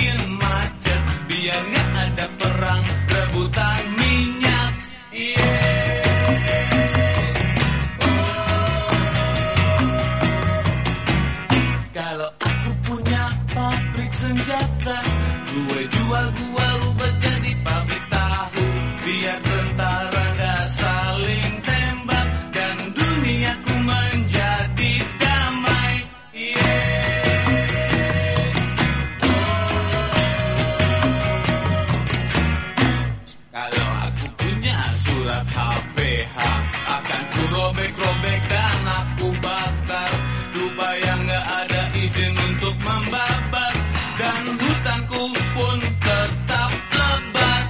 bikin macet biar nggak ada perang rebutan minyak. Yeah. Kalau aku punya pabrik senjata, gue jual gue rubah jadi pabrik tahu. Biar tentara nggak saling tembak dan duniaku menjadi HPH Akan ku robek-robek dan aku bakar. Lupa yang gak ada izin untuk membabat. Dan hutanku pun tetap lebat.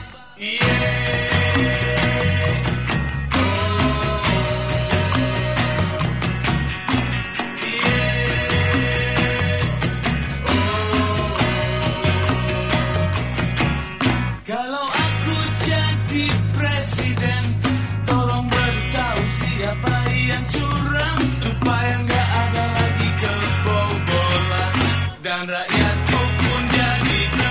Kalau aku jadi rakyatku pun jadi.